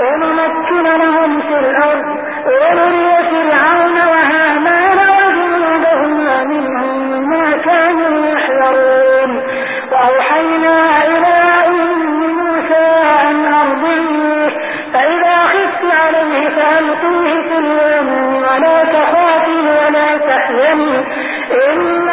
ونمكن لهم في الأرض ونري فرعون وهامان وجنودهما منهم ما كانوا يحذرون. وأوحينا إلى أم موسى أن أرضيه فإذا خفت عليه فألقيه في اليم ولا تخافي ولا تحزني إنا